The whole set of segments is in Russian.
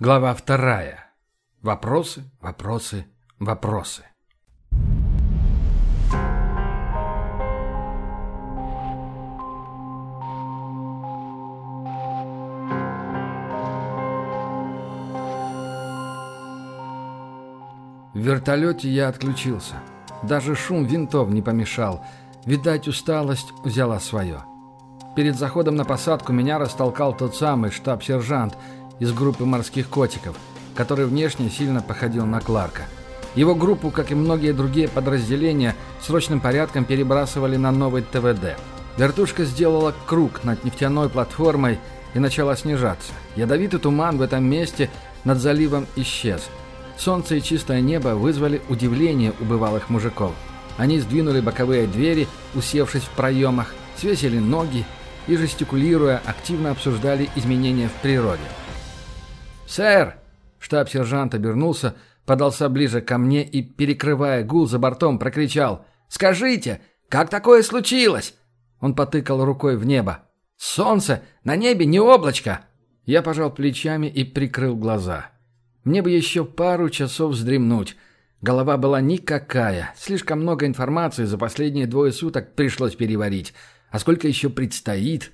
Глава вторая. Вопросы, вопросы, вопросы. В вертолете я отключился. Даже шум винтов не помешал. Видать, усталость взяла свое. Перед заходом на посадку меня растолкал тот самый штаб-сержант – из группы морских котиков, который внешне сильно походил на Кларка. Его группу, как и многие другие подразделения, срочным порядком перебрасывали на новый ТВД. Вертушка сделала круг над нефтяной платформой и начала снижаться. Ядовитый туман в этом месте над заливом исчез. Солнце и чистое небо вызвали удивление у бывалых мужиков. Они сдвинули боковые двери, усевшись в проемах, свесили ноги и, жестикулируя, активно обсуждали изменения в природе. «Сэр!» Штаб-сержант обернулся, подался ближе ко мне и, перекрывая гул за бортом, прокричал. «Скажите, как такое случилось?» Он потыкал рукой в небо. «Солнце! На небе не облачко!» Я пожал плечами и прикрыл глаза. Мне бы еще пару часов вздремнуть. Голова была никакая. Слишком много информации за последние двое суток пришлось переварить. А сколько еще предстоит?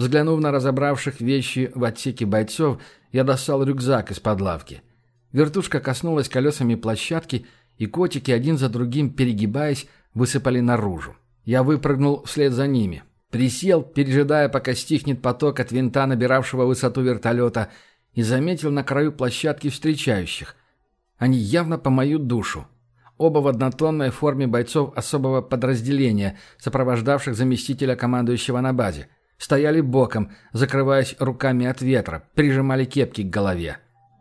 Взглянув на разобравших вещи в отсеке бойцов, я достал рюкзак из-под лавки. Вертушка коснулась колесами площадки, и котики, один за другим перегибаясь, высыпали наружу. Я выпрыгнул вслед за ними. Присел, пережидая, пока стихнет поток от винта, набиравшего высоту вертолета, и заметил на краю площадки встречающих. Они явно по мою душу. Оба в однотонной форме бойцов особого подразделения, сопровождавших заместителя командующего на базе – Стояли боком, закрываясь руками от ветра, прижимали кепки к голове.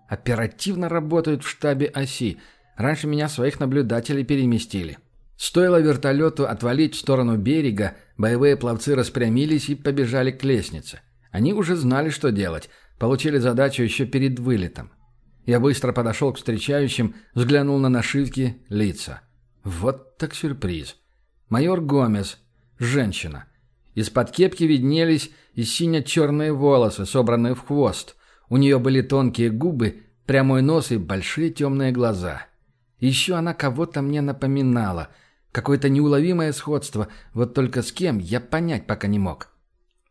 Оперативно работают в штабе оси. Раньше меня своих наблюдателей переместили. Стоило вертолету отвалить в сторону берега, боевые пловцы распрямились и побежали к лестнице. Они уже знали, что делать, получили задачу еще перед вылетом. Я быстро подошел к встречающим, взглянул на нашивки, лица. Вот так сюрприз. Майор Гомес, женщина. Из-под кепки виднелись и сине-черные волосы, собранные в хвост. У нее были тонкие губы, прямой нос и большие темные глаза. Еще она кого-то мне напоминала. Какое-то неуловимое сходство, вот только с кем я понять пока не мог.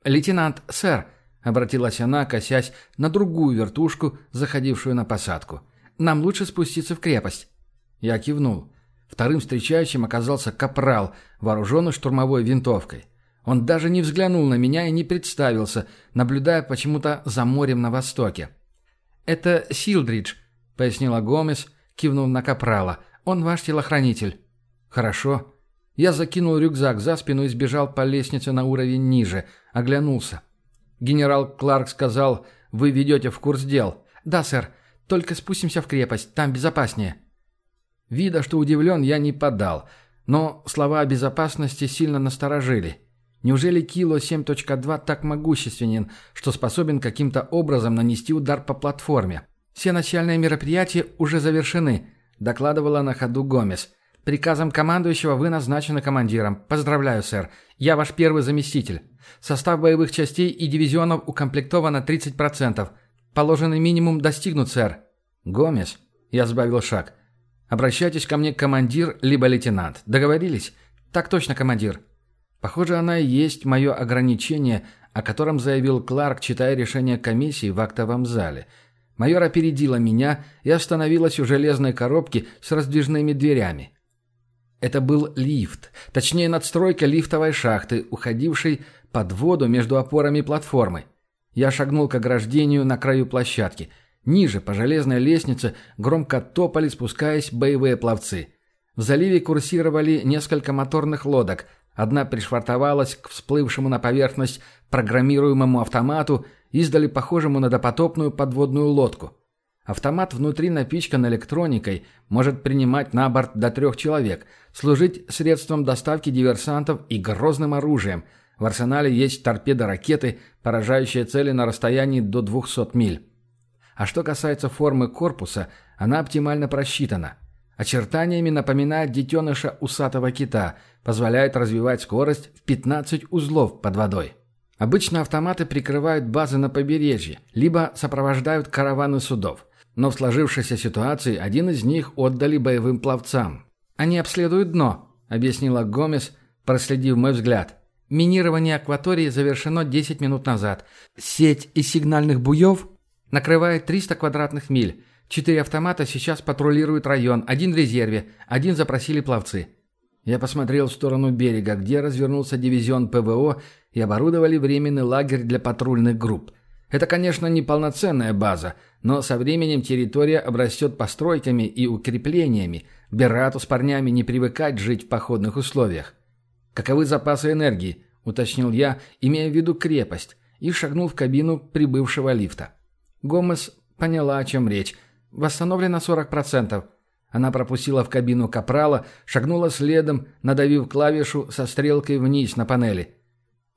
«Лейтенант, сэр», — обратилась она, косясь на другую вертушку, заходившую на посадку. «Нам лучше спуститься в крепость». Я кивнул. Вторым встречающим оказался капрал, вооруженный штурмовой винтовкой. Он даже не взглянул на меня и не представился, наблюдая почему-то за морем на востоке. «Это Силдридж», — пояснила Гомес, кивнув на Капрала. «Он ваш телохранитель». «Хорошо». Я закинул рюкзак за спину и сбежал по лестнице на уровень ниже, оглянулся. Генерал Кларк сказал, «Вы ведете в курс дел». «Да, сэр. Только спустимся в крепость, там безопаснее». Вида, что удивлен, я не подал, но слова о безопасности сильно насторожили. Неужели Кило 7.2 так могущественен, что способен каким-то образом нанести удар по платформе? Все начальные мероприятия уже завершены, докладывала на ходу Гомес. Приказом командующего вы назначены командиром. Поздравляю, сэр. Я ваш первый заместитель. Состав боевых частей и дивизионов укомплектован на 30%. Положенный минимум достигнут, сэр. Гомес. Я сбавил шаг. Обращайтесь ко мне командир либо лейтенант. Договорились? Так точно, командир. Похоже, она и есть мое ограничение, о котором заявил Кларк, читая решение комиссии в актовом зале. Майор опередила меня и остановилась у железной коробки с раздвижными дверями. Это был лифт, точнее надстройка лифтовой шахты, уходившей под воду между опорами платформы. Я шагнул к ограждению на краю площадки. Ниже, по железной лестнице, громко топали, спускаясь боевые пловцы. В заливе курсировали несколько моторных лодок – Одна пришвартовалась к всплывшему на поверхность программируемому автомату, издали похожему на допотопную подводную лодку. Автомат внутри напичкан электроникой, может принимать на борт до трех человек, служить средством доставки диверсантов и грозным оружием. В арсенале есть торпедо-ракеты, поражающие цели на расстоянии до 200 миль. А что касается формы корпуса, она оптимально просчитана – Очертаниями напоминает детеныша усатого кита, позволяет развивать скорость в 15 узлов под водой. Обычно автоматы прикрывают базы на побережье, либо сопровождают караваны судов. Но в сложившейся ситуации один из них отдали боевым пловцам. «Они обследуют дно», — объяснила Гомес, проследив мой взгляд. «Минирование акватории завершено 10 минут назад. Сеть из сигнальных буев накрывает 300 квадратных миль. Четыре автомата сейчас патрулируют район, один в резерве, один запросили пловцы. Я посмотрел в сторону берега, где развернулся дивизион ПВО и оборудовали временный лагерь для патрульных групп. Это, конечно, не полноценная база, но со временем территория обрастет постройками и укреплениями. Берату с парнями не привыкать жить в походных условиях. «Каковы запасы энергии?» – уточнил я, имея в виду крепость, и шагнул в кабину прибывшего лифта. Гомес поняла, о чем речь. «Восстановлено 40%. Она пропустила в кабину капрала, шагнула следом, надавив клавишу со стрелкой вниз на панели.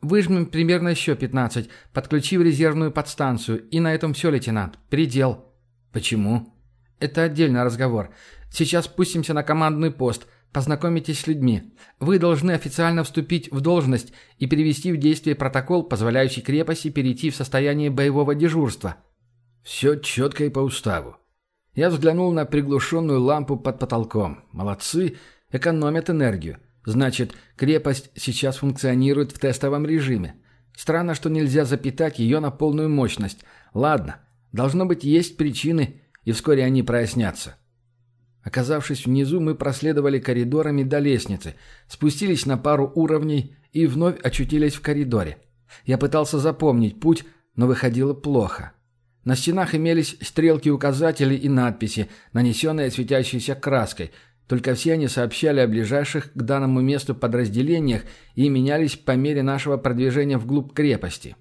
«Выжмем примерно еще 15, подключив резервную подстанцию, и на этом все, лейтенант. Предел». «Почему?» «Это отдельный разговор. Сейчас спустимся на командный пост, познакомитесь с людьми. Вы должны официально вступить в должность и перевести в действие протокол, позволяющий крепости перейти в состояние боевого дежурства». «Все четко и по уставу. Я взглянул на приглушенную лампу под потолком. Молодцы, экономят энергию. Значит, крепость сейчас функционирует в тестовом режиме. Странно, что нельзя запитать ее на полную мощность. Ладно, должно быть есть причины, и вскоре они прояснятся. Оказавшись внизу, мы проследовали коридорами до лестницы, спустились на пару уровней и вновь очутились в коридоре. Я пытался запомнить путь, но выходило плохо. На стенах имелись стрелки-указатели и надписи, нанесенные светящейся краской, только все они сообщали о ближайших к данному месту подразделениях и менялись по мере нашего продвижения вглубь крепости.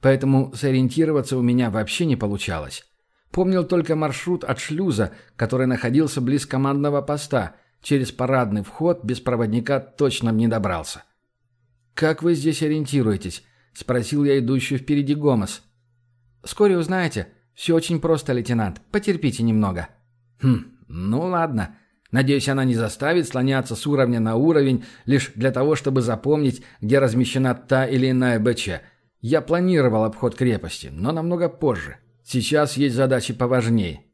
Поэтому сориентироваться у меня вообще не получалось. Помнил только маршрут от шлюза, который находился близ командного поста. Через парадный вход без проводника точно не добрался. «Как вы здесь ориентируетесь?» – спросил я идущую впереди Гомос. «Вскоре узнаете. Все очень просто, лейтенант. Потерпите немного». «Хм, ну ладно. Надеюсь, она не заставит слоняться с уровня на уровень лишь для того, чтобы запомнить, где размещена та или иная БЧ. Я планировал обход крепости, но намного позже. Сейчас есть задачи поважнее».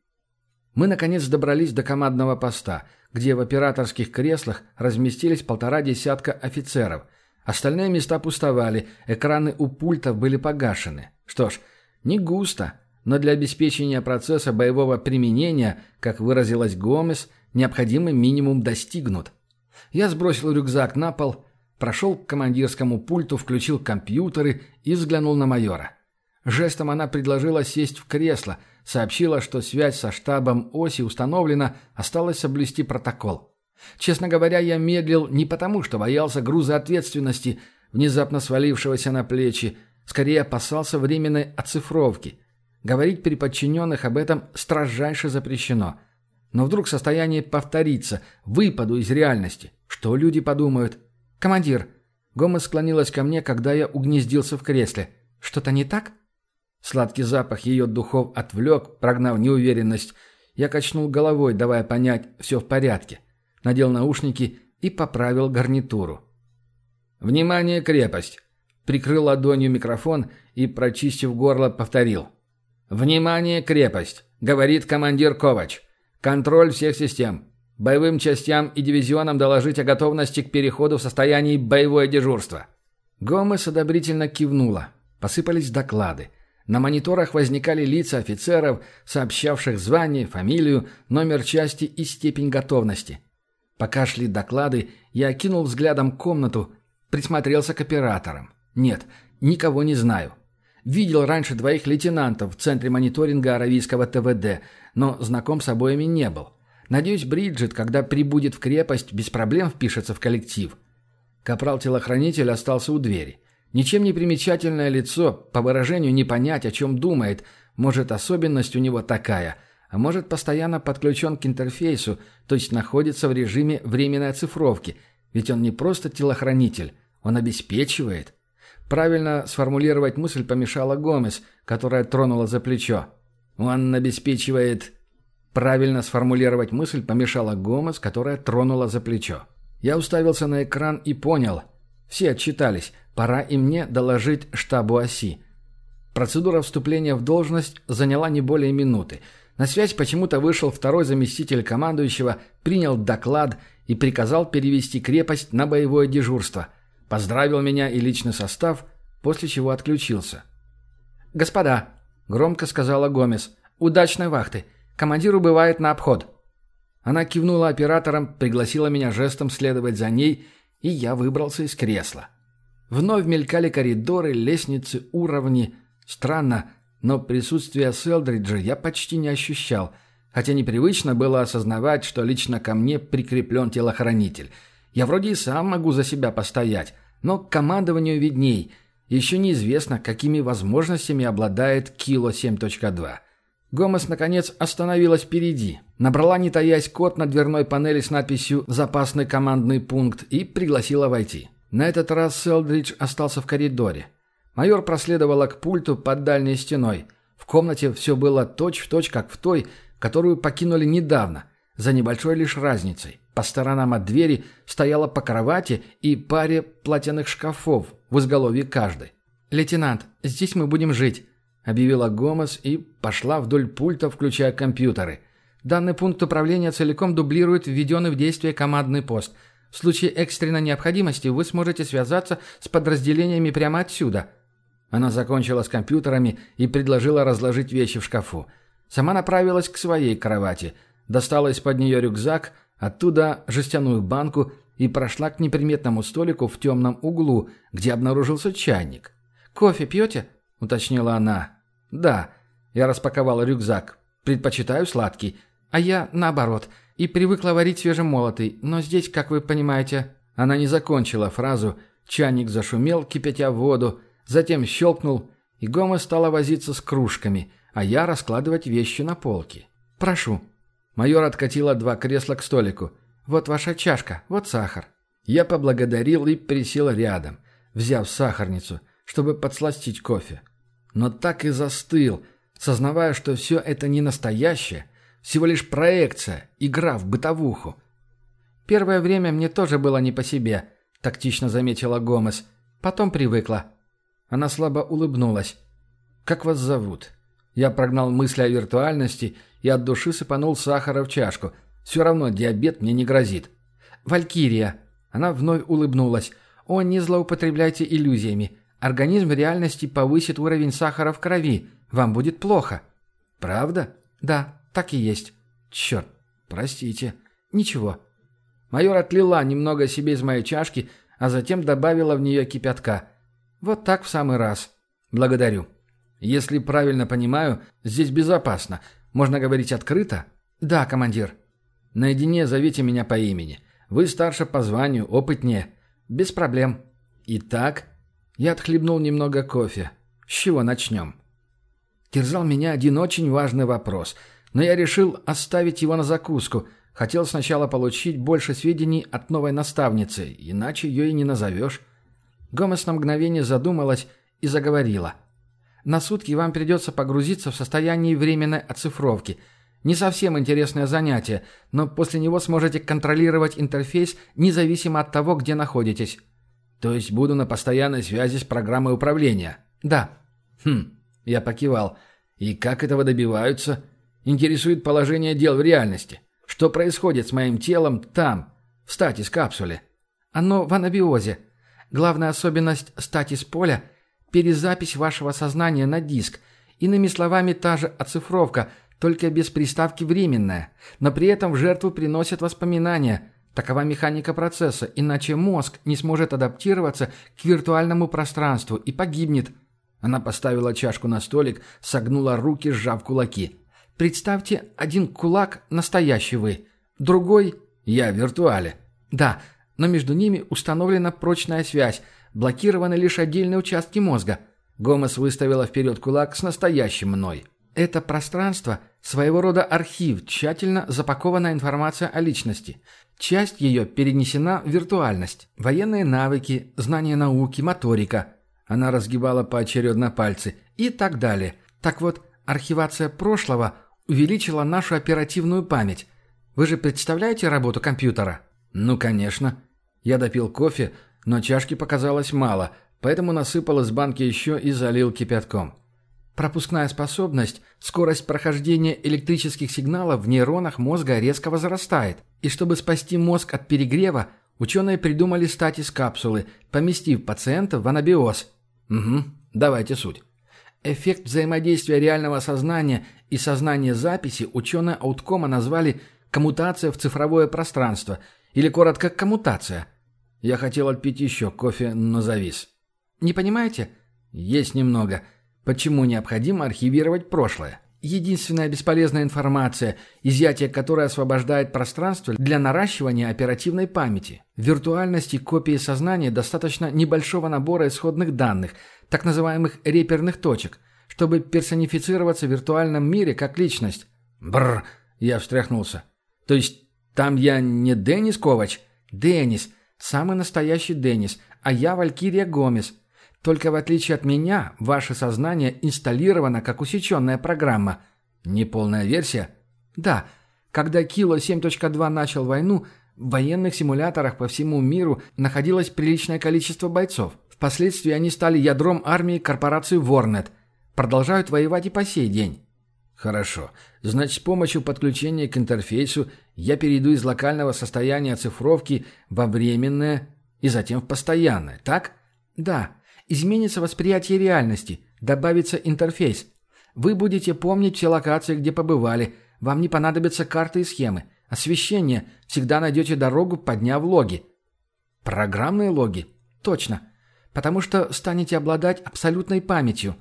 Мы, наконец, добрались до командного поста, где в операторских креслах разместились полтора десятка офицеров. Остальные места пустовали, экраны у пультов были погашены. Что ж, не густо, но для обеспечения процесса боевого применения, как выразилась Гомес, необходимый минимум достигнут. Я сбросил рюкзак на пол, прошел к командирскому пульту, включил компьютеры и взглянул на майора. Жестом она предложила сесть в кресло, сообщила, что связь со штабом оси установлена, осталось соблюсти протокол. Честно говоря, я медлил не потому, что боялся груза ответственности, внезапно свалившегося на плечи, Скорее опасался временной оцифровки. Говорить при подчиненных об этом строжайше запрещено. Но вдруг состояние повторится, выпаду из реальности. Что люди подумают? «Командир!» Гома склонилась ко мне, когда я угнездился в кресле. «Что-то не так?» Сладкий запах ее духов отвлек, прогнав неуверенность. Я качнул головой, давая понять, все в порядке. Надел наушники и поправил гарнитуру. «Внимание, крепость! Прикрыл ладонью микрофон и, прочистив горло, повторил. «Внимание, крепость!» — говорит командир Ковач. «Контроль всех систем. Боевым частям и дивизионам доложить о готовности к переходу в состоянии боевое дежурство». Гомес одобрительно кивнула. Посыпались доклады. На мониторах возникали лица офицеров, сообщавших звание, фамилию, номер части и степень готовности. Пока шли доклады, я окинул взглядом комнату, присмотрелся к операторам. Нет, никого не знаю. Видел раньше двоих лейтенантов в центре мониторинга аравийского ТВД, но знаком с обоими не был. Надеюсь, Бриджит, когда прибудет в крепость, без проблем впишется в коллектив. Капрал-телохранитель остался у двери. Ничем не примечательное лицо, по выражению не понять, о чем думает. Может, особенность у него такая, а может, постоянно подключен к интерфейсу, то есть находится в режиме временной оцифровки. Ведь он не просто телохранитель, он обеспечивает. Правильно сформулировать мысль помешала Гомес, которая тронула за плечо. Он обеспечивает... Правильно сформулировать мысль помешала Гомес, которая тронула за плечо. Я уставился на экран и понял. Все отчитались. Пора и мне доложить штабу оси. Процедура вступления в должность заняла не более минуты. На связь почему-то вышел второй заместитель командующего, принял доклад и приказал перевести крепость на боевое дежурство. Поздравил меня и личный состав, после чего отключился. «Господа», — громко сказала Гомес, — «удачной вахты. Командир убывает на обход». Она кивнула оператором, пригласила меня жестом следовать за ней, и я выбрался из кресла. Вновь мелькали коридоры, лестницы, уровни. Странно, но присутствие Селдриджа я почти не ощущал, хотя непривычно было осознавать, что лично ко мне прикреплен телохранитель. Я вроде и сам могу за себя постоять, но командованию видней. Еще неизвестно, какими возможностями обладает Кило 7.2. Гомес, наконец, остановилась впереди. Набрала, не таясь, код на дверной панели с надписью «Запасный командный пункт» и пригласила войти. На этот раз Селдридж остался в коридоре. Майор проследовала к пульту под дальней стеной. В комнате все было точь-в-точь, точь, как в той, которую покинули недавно, за небольшой лишь разницей. По сторонам от двери стояла по кровати и паре платяных шкафов в изголовье каждой. «Лейтенант, здесь мы будем жить», объявила Гомес и пошла вдоль пульта, включая компьютеры. Данный пункт управления целиком дублирует введенный в действие командный пост. В случае экстренной необходимости вы сможете связаться с подразделениями прямо отсюда. Она закончила с компьютерами и предложила разложить вещи в шкафу. Сама направилась к своей кровати, достала из-под нее рюкзак, оттуда жестяную банку и прошла к неприметному столику в темном углу, где обнаружился чайник. «Кофе пьете?» – уточнила она. «Да». Я распаковал рюкзак. «Предпочитаю сладкий. А я наоборот. И привыкла варить свежемолотый. Но здесь, как вы понимаете...» Она не закончила фразу. Чайник зашумел, кипятя воду. Затем щелкнул, и Гома стала возиться с кружками, а я раскладывать вещи на полке. «Прошу». Майор откатила два кресла к столику. «Вот ваша чашка, вот сахар». Я поблагодарил и присел рядом, взяв сахарницу, чтобы подсластить кофе но так и застыл, сознавая, что все это не настоящее, всего лишь проекция, игра в бытовуху. «Первое время мне тоже было не по себе», — тактично заметила Гомес. «Потом привыкла». Она слабо улыбнулась. «Как вас зовут?» Я прогнал мысли о виртуальности и от души сыпанул сахара в чашку. Все равно диабет мне не грозит. «Валькирия». Она вновь улыбнулась. «О, не злоупотребляйте иллюзиями. Организм реальности повысит уровень сахара в крови. Вам будет плохо». «Правда?» «Да, так и есть». «Черт, простите». «Ничего». Майор отлила немного себе из моей чашки, а затем добавила в нее кипятка. «Вот так в самый раз». «Благодарю». «Если правильно понимаю, здесь безопасно. Можно говорить открыто?» «Да, командир». «Наедине зовите меня по имени. Вы старше по званию, опытнее». «Без проблем». «Итак...» Я отхлебнул немного кофе. С чего начнем? Терзал меня один очень важный вопрос, но я решил оставить его на закуску. Хотел сначала получить больше сведений от новой наставницы, иначе ее и не назовешь. Гомес на мгновение задумалась и заговорила. «На сутки вам придется погрузиться в состояние временной оцифровки. Не совсем интересное занятие, но после него сможете контролировать интерфейс независимо от того, где находитесь. То есть буду на постоянной связи с программой управления? Да. Хм, я покивал. И как этого добиваются? Интересует положение дел в реальности. Что происходит с моим телом там, в статис-капсуле? Оно в анабиозе. Главная особенность статис-поля – перезапись вашего сознания на диск. Иными словами, та же оцифровка, только без приставки «временная». Но при этом в жертву приносят воспоминания – Такова механика процесса, иначе мозг не сможет адаптироваться к виртуальному пространству и погибнет. Она поставила чашку на столик, согнула руки, сжав кулаки. Представьте, один кулак – настоящий вы, другой – я в виртуале. Да, но между ними установлена прочная связь, блокированы лишь отдельные участки мозга. Гомес выставила вперед кулак с настоящим мной. Это пространство – своего рода архив, тщательно запакованная информация о личности. Часть ее перенесена в виртуальность. Военные навыки, знания науки, моторика. Она разгибала поочередно пальцы. И так далее. Так вот, архивация прошлого увеличила нашу оперативную память. Вы же представляете работу компьютера? Ну, конечно. Я допил кофе, но чашки показалось мало, поэтому насыпал из банки еще и залил кипятком. Пропускная способность, скорость прохождения электрических сигналов в нейронах мозга резко возрастает. И чтобы спасти мозг от перегрева, ученые придумали стать из капсулы, поместив пациента в анабиоз. Угу, давайте суть. Эффект взаимодействия реального сознания и сознания записи ученые ауткома назвали коммутация в цифровое пространство, или коротко коммутация. Я хотел отпить еще кофе, но завис. Не понимаете? Есть немного. Почему необходимо архивировать прошлое? Единственная бесполезная информация, изъятие которой освобождает пространство для наращивания оперативной памяти. В виртуальности копии сознания достаточно небольшого набора исходных данных, так называемых реперных точек, чтобы персонифицироваться в виртуальном мире как личность. Бррр, я встряхнулся. То есть там я не Деннис Ковач? Деннис, самый настоящий Деннис, а я Валькирия Гомес – только в отличие от меня, ваше сознание инсталлировано как усеченная программа. Неполная версия? Да. Когда Кило 7.2 начал войну, в военных симуляторах по всему миру находилось приличное количество бойцов. Впоследствии они стали ядром армии корпорации Warnet. Продолжают воевать и по сей день. Хорошо. Значит, с помощью подключения к интерфейсу я перейду из локального состояния цифровки во временное и затем в постоянное, так? Да. Изменится восприятие реальности, добавится интерфейс. Вы будете помнить все локации, где побывали. Вам не понадобятся карты и схемы. Освещение. Всегда найдете дорогу, подняв логи. Программные логи? Точно. Потому что станете обладать абсолютной памятью.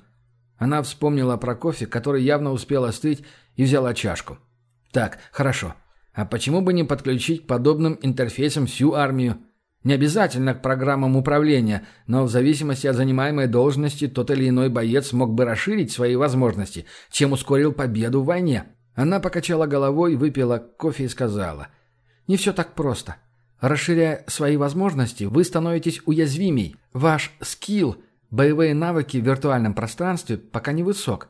Она вспомнила про кофе, который явно успел остыть, и взяла чашку. Так, хорошо. А почему бы не подключить к подобным интерфейсам всю армию? Не обязательно к программам управления, но в зависимости от занимаемой должности тот или иной боец мог бы расширить свои возможности, чем ускорил победу в войне. Она покачала головой, выпила кофе и сказала. «Не все так просто. Расширяя свои возможности, вы становитесь уязвимей. Ваш скилл, боевые навыки в виртуальном пространстве пока не высок.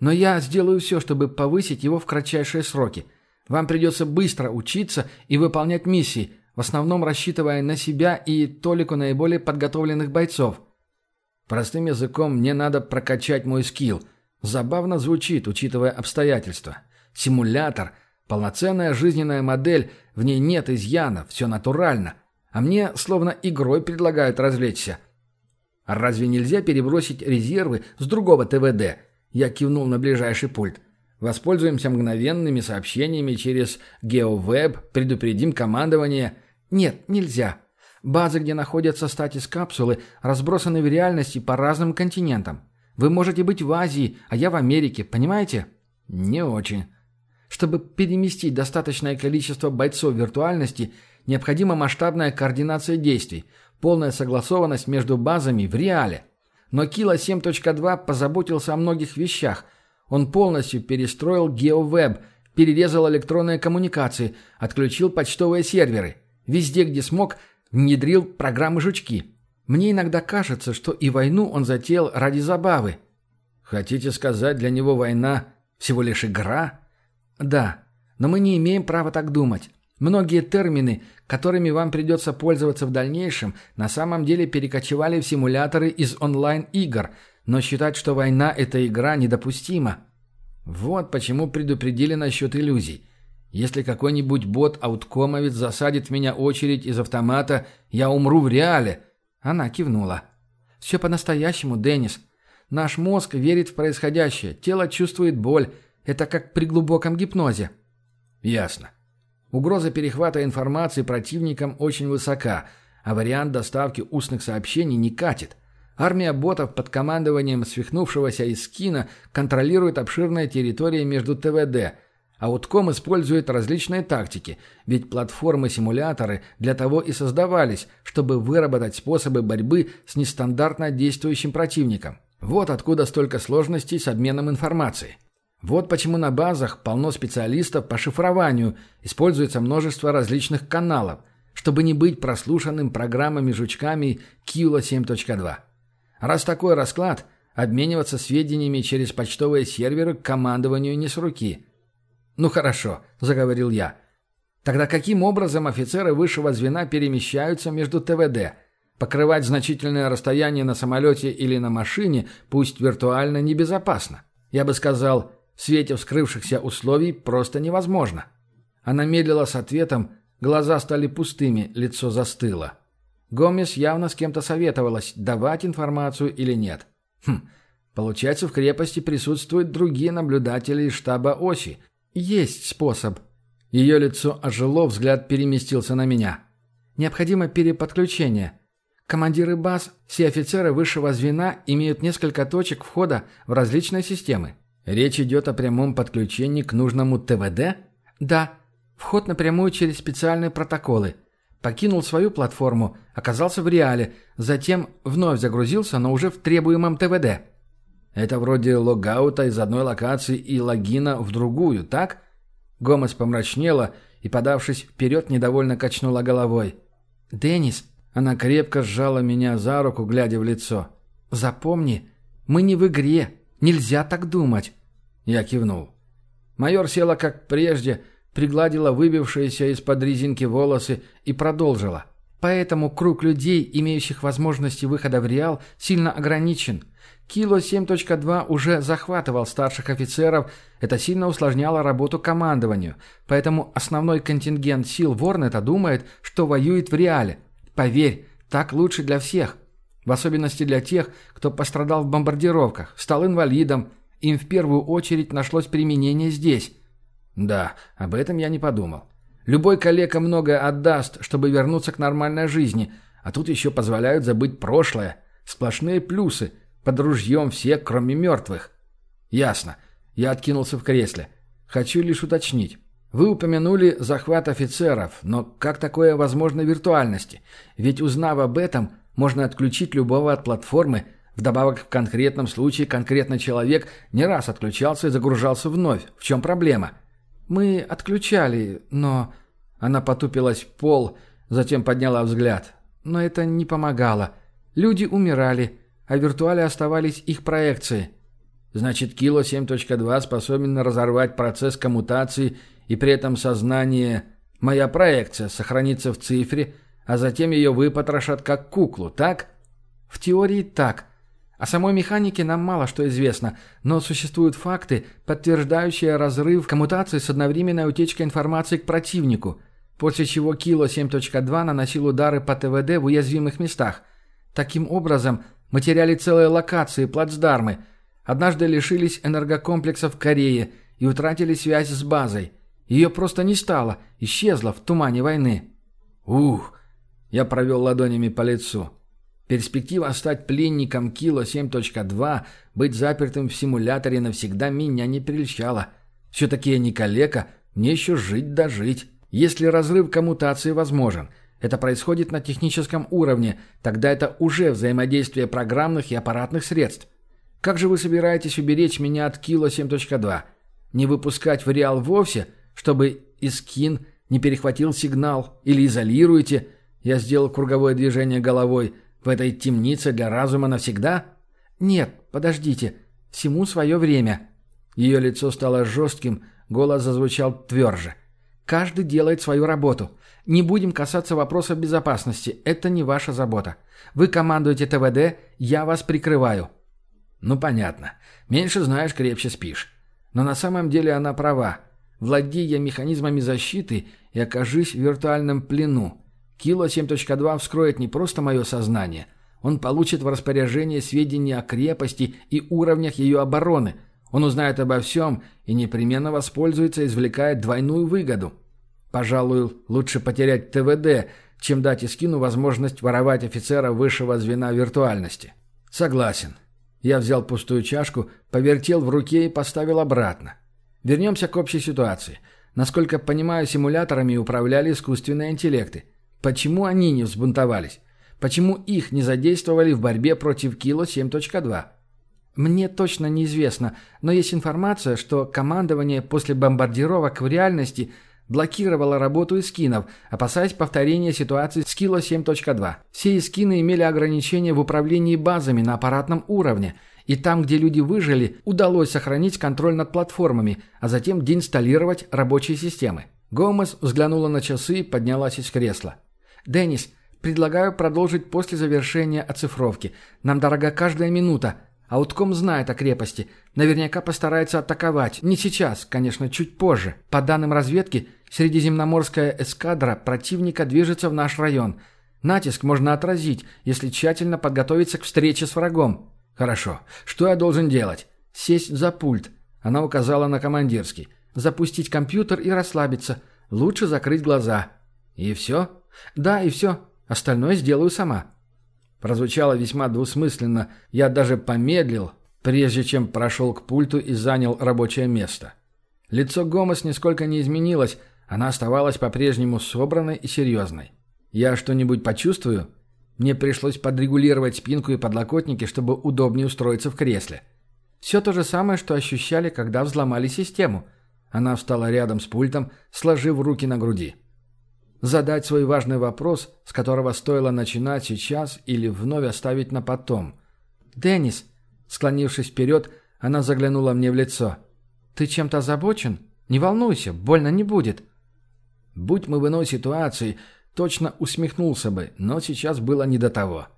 Но я сделаю все, чтобы повысить его в кратчайшие сроки. Вам придется быстро учиться и выполнять миссии – в основном рассчитывая на себя и толику наиболее подготовленных бойцов. Простым языком мне надо прокачать мой скилл. Забавно звучит, учитывая обстоятельства. Симулятор, полноценная жизненная модель, в ней нет изъяна, все натурально. А мне словно игрой предлагают развлечься. Разве нельзя перебросить резервы с другого ТВД? Я кивнул на ближайший пульт. Воспользуемся мгновенными сообщениями через GeoWeb, предупредим командование – нет, нельзя. Базы, где находятся статис-капсулы, разбросаны в реальности по разным континентам. Вы можете быть в Азии, а я в Америке, понимаете? Не очень. Чтобы переместить достаточное количество бойцов виртуальности, необходима масштабная координация действий, полная согласованность между базами в реале. Но Кила 7.2 позаботился о многих вещах. Он полностью перестроил GeoWeb, перерезал электронные коммуникации, отключил почтовые серверы – Везде, где смог, внедрил программы «Жучки». Мне иногда кажется, что и войну он затеял ради забавы. Хотите сказать, для него война всего лишь игра? Да, но мы не имеем права так думать. Многие термины, которыми вам придется пользоваться в дальнейшем, на самом деле перекочевали в симуляторы из онлайн-игр, но считать, что война – это игра, недопустимо. Вот почему предупредили насчет иллюзий. Если какой-нибудь бот-ауткомовец засадит в меня очередь из автомата, я умру в реале». Она кивнула. «Все по-настоящему, Деннис. Наш мозг верит в происходящее, тело чувствует боль. Это как при глубоком гипнозе». «Ясно. Угроза перехвата информации противникам очень высока, а вариант доставки устных сообщений не катит». Армия ботов под командованием свихнувшегося из Скина контролирует обширные территории между ТВД – Аутком использует различные тактики, ведь платформы-симуляторы для того и создавались, чтобы выработать способы борьбы с нестандартно действующим противником. Вот откуда столько сложностей с обменом информацией. Вот почему на базах полно специалистов по шифрованию, используется множество различных каналов, чтобы не быть прослушанным программами-жучками Кила 7.2. Раз такой расклад, обмениваться сведениями через почтовые серверы к командованию не с руки – «Ну хорошо», — заговорил я. «Тогда каким образом офицеры высшего звена перемещаются между ТВД? Покрывать значительное расстояние на самолете или на машине, пусть виртуально, небезопасно. Я бы сказал, в свете вскрывшихся условий просто невозможно. Она медлила с ответом, глаза стали пустыми, лицо застыло. Гомес явно с кем-то советовалась, давать информацию или нет. Хм, получается, в крепости присутствуют другие наблюдатели штаба Оси. Есть способ. Ее лицо ожило, взгляд переместился на меня. Необходимо переподключение. Командиры баз, все офицеры высшего звена имеют несколько точек входа в различные системы. Речь идет о прямом подключении к нужному ТВД? Да. Вход напрямую через специальные протоколы. Покинул свою платформу, оказался в реале, затем вновь загрузился, но уже в требуемом ТВД. Это вроде логаута из одной локации и логина в другую, так? Гомес помрачнела и, подавшись вперед, недовольно качнула головой. «Деннис!» Она крепко сжала меня за руку, глядя в лицо. «Запомни, мы не в игре. Нельзя так думать». Я кивнул. Майор села как прежде, пригладила выбившиеся из-под резинки волосы и продолжила. Поэтому круг людей, имеющих возможности выхода в Реал, сильно ограничен. Кило 7.2 уже захватывал старших офицеров, это сильно усложняло работу командованию, поэтому основной контингент сил Ворнета думает, что воюет в Реале. Поверь, так лучше для всех. В особенности для тех, кто пострадал в бомбардировках, стал инвалидом, им в первую очередь нашлось применение здесь. Да, об этом я не подумал. Любой калека многое отдаст, чтобы вернуться к нормальной жизни, а тут еще позволяют забыть прошлое. Сплошные плюсы. Под ружьем все, кроме мертвых. Ясно. Я откинулся в кресле. Хочу лишь уточнить. Вы упомянули захват офицеров, но как такое возможно виртуальности? Ведь узнав об этом, можно отключить любого от платформы, Вдобавок, в конкретном случае конкретный человек не раз отключался и загружался вновь. В чем проблема? «Мы отключали, но...» Она потупилась в пол, затем подняла взгляд. Но это не помогало. Люди умирали, а в виртуале оставались их проекции. Значит, Кило 7.2 способен разорвать процесс коммутации, и при этом сознание... Моя проекция сохранится в цифре, а затем ее выпотрошат как куклу, так? В теории так. О самой механике нам мало что известно, но существуют факты, подтверждающие разрыв коммутации с одновременной утечкой информации к противнику, после чего Кило 7.2 наносил удары по ТВД в уязвимых местах. Таким образом, мы теряли целые локации, плацдармы. Однажды лишились энергокомплексов в Корее и утратили связь с базой. Ее просто не стало, исчезла в тумане войны. Ух! Я провел ладонями по лицу. Перспектива стать пленником Кило 7.2, быть запертым в симуляторе навсегда меня не прельщала. Все-таки я не калека, мне еще жить да жить. Если разрыв коммутации возможен, это происходит на техническом уровне, тогда это уже взаимодействие программных и аппаратных средств. Как же вы собираетесь уберечь меня от Кило 7.2? Не выпускать в реал вовсе, чтобы Искин не перехватил сигнал? Или изолируете? Я сделал круговое движение головой – в этой темнице для разума навсегда? Нет, подождите. Всему свое время. Ее лицо стало жестким, голос зазвучал тверже. Каждый делает свою работу. Не будем касаться вопроса безопасности. Это не ваша забота. Вы командуете ТВД, я вас прикрываю. Ну, понятно. Меньше знаешь, крепче спишь. Но на самом деле она права. Владея механизмами защиты и окажись в виртуальном плену. Кило 7.2 вскроет не просто мое сознание. Он получит в распоряжение сведения о крепости и уровнях ее обороны. Он узнает обо всем и непременно воспользуется, извлекая двойную выгоду. Пожалуй, лучше потерять ТВД, чем дать Искину возможность воровать офицера высшего звена виртуальности. Согласен. Я взял пустую чашку, повертел в руке и поставил обратно. Вернемся к общей ситуации. Насколько понимаю, симуляторами управляли искусственные интеллекты. Почему они не взбунтовались? Почему их не задействовали в борьбе против Кило 7.2? Мне точно неизвестно, но есть информация, что командование после бомбардировок в реальности блокировало работу эскинов, опасаясь повторения ситуации с Кило 7.2. Все эскины имели ограничения в управлении базами на аппаратном уровне, и там, где люди выжили, удалось сохранить контроль над платформами, а затем деинсталлировать рабочие системы. Гомес взглянула на часы и поднялась из кресла. «Деннис, Предлагаю продолжить после завершения оцифровки. Нам дорога каждая минута. Аутком знает о крепости. Наверняка постарается атаковать. Не сейчас, конечно, чуть позже. По данным разведки, Средиземноморская эскадра противника движется в наш район. Натиск можно отразить, если тщательно подготовиться к встрече с врагом. Хорошо. Что я должен делать? Сесть за пульт. Она указала на командирский. Запустить компьютер и расслабиться. Лучше закрыть глаза. И все? Да, и все. Остальное сделаю сама». Прозвучало весьма двусмысленно. Я даже помедлил, прежде чем прошел к пульту и занял рабочее место. Лицо Гомес нисколько не изменилось, она оставалась по-прежнему собранной и серьезной. «Я что-нибудь почувствую?» Мне пришлось подрегулировать спинку и подлокотники, чтобы удобнее устроиться в кресле. Все то же самое, что ощущали, когда взломали систему. Она встала рядом с пультом, сложив руки на груди задать свой важный вопрос, с которого стоило начинать сейчас или вновь оставить на потом. «Деннис», склонившись вперед, она заглянула мне в лицо. «Ты чем-то озабочен? Не волнуйся, больно не будет». Будь мы в иной ситуации, точно усмехнулся бы, но сейчас было не до того.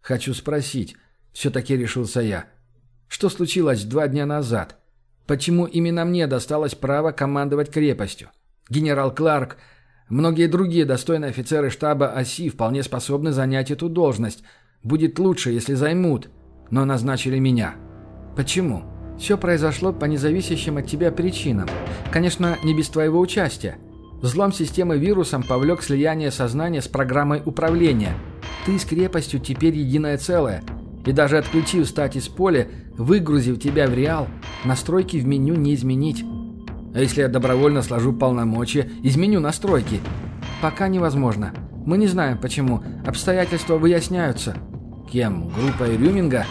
«Хочу спросить», — все-таки решился я. «Что случилось два дня назад? Почему именно мне досталось право командовать крепостью? Генерал Кларк Многие другие достойные офицеры штаба ОСИ вполне способны занять эту должность. Будет лучше, если займут. Но назначили меня. Почему? Все произошло по независящим от тебя причинам. Конечно, не без твоего участия. Взлом системы вирусом повлек слияние сознания с программой управления. Ты с крепостью теперь единое целое. И даже отключив стать из поля, выгрузив тебя в реал, настройки в меню не изменить. А если я добровольно сложу полномочия, изменю настройки? Пока невозможно. Мы не знаем почему. Обстоятельства выясняются. Кем? Группой Рюминга?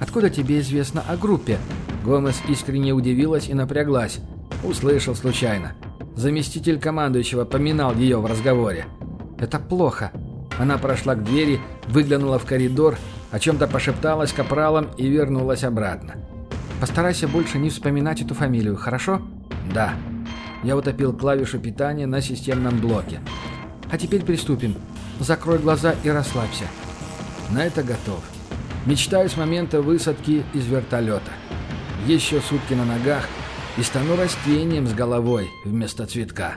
Откуда тебе известно о группе? Гомес искренне удивилась и напряглась. Услышал случайно. Заместитель командующего поминал ее в разговоре. Это плохо. Она прошла к двери, выглянула в коридор, о чем-то пошепталась капралом и вернулась обратно. Постарайся больше не вспоминать эту фамилию, хорошо? Да. Я утопил клавишу питания на системном блоке. А теперь приступим. Закрой глаза и расслабься. На это готов. Мечтаю с момента высадки из вертолета. Еще сутки на ногах и стану растением с головой вместо цветка.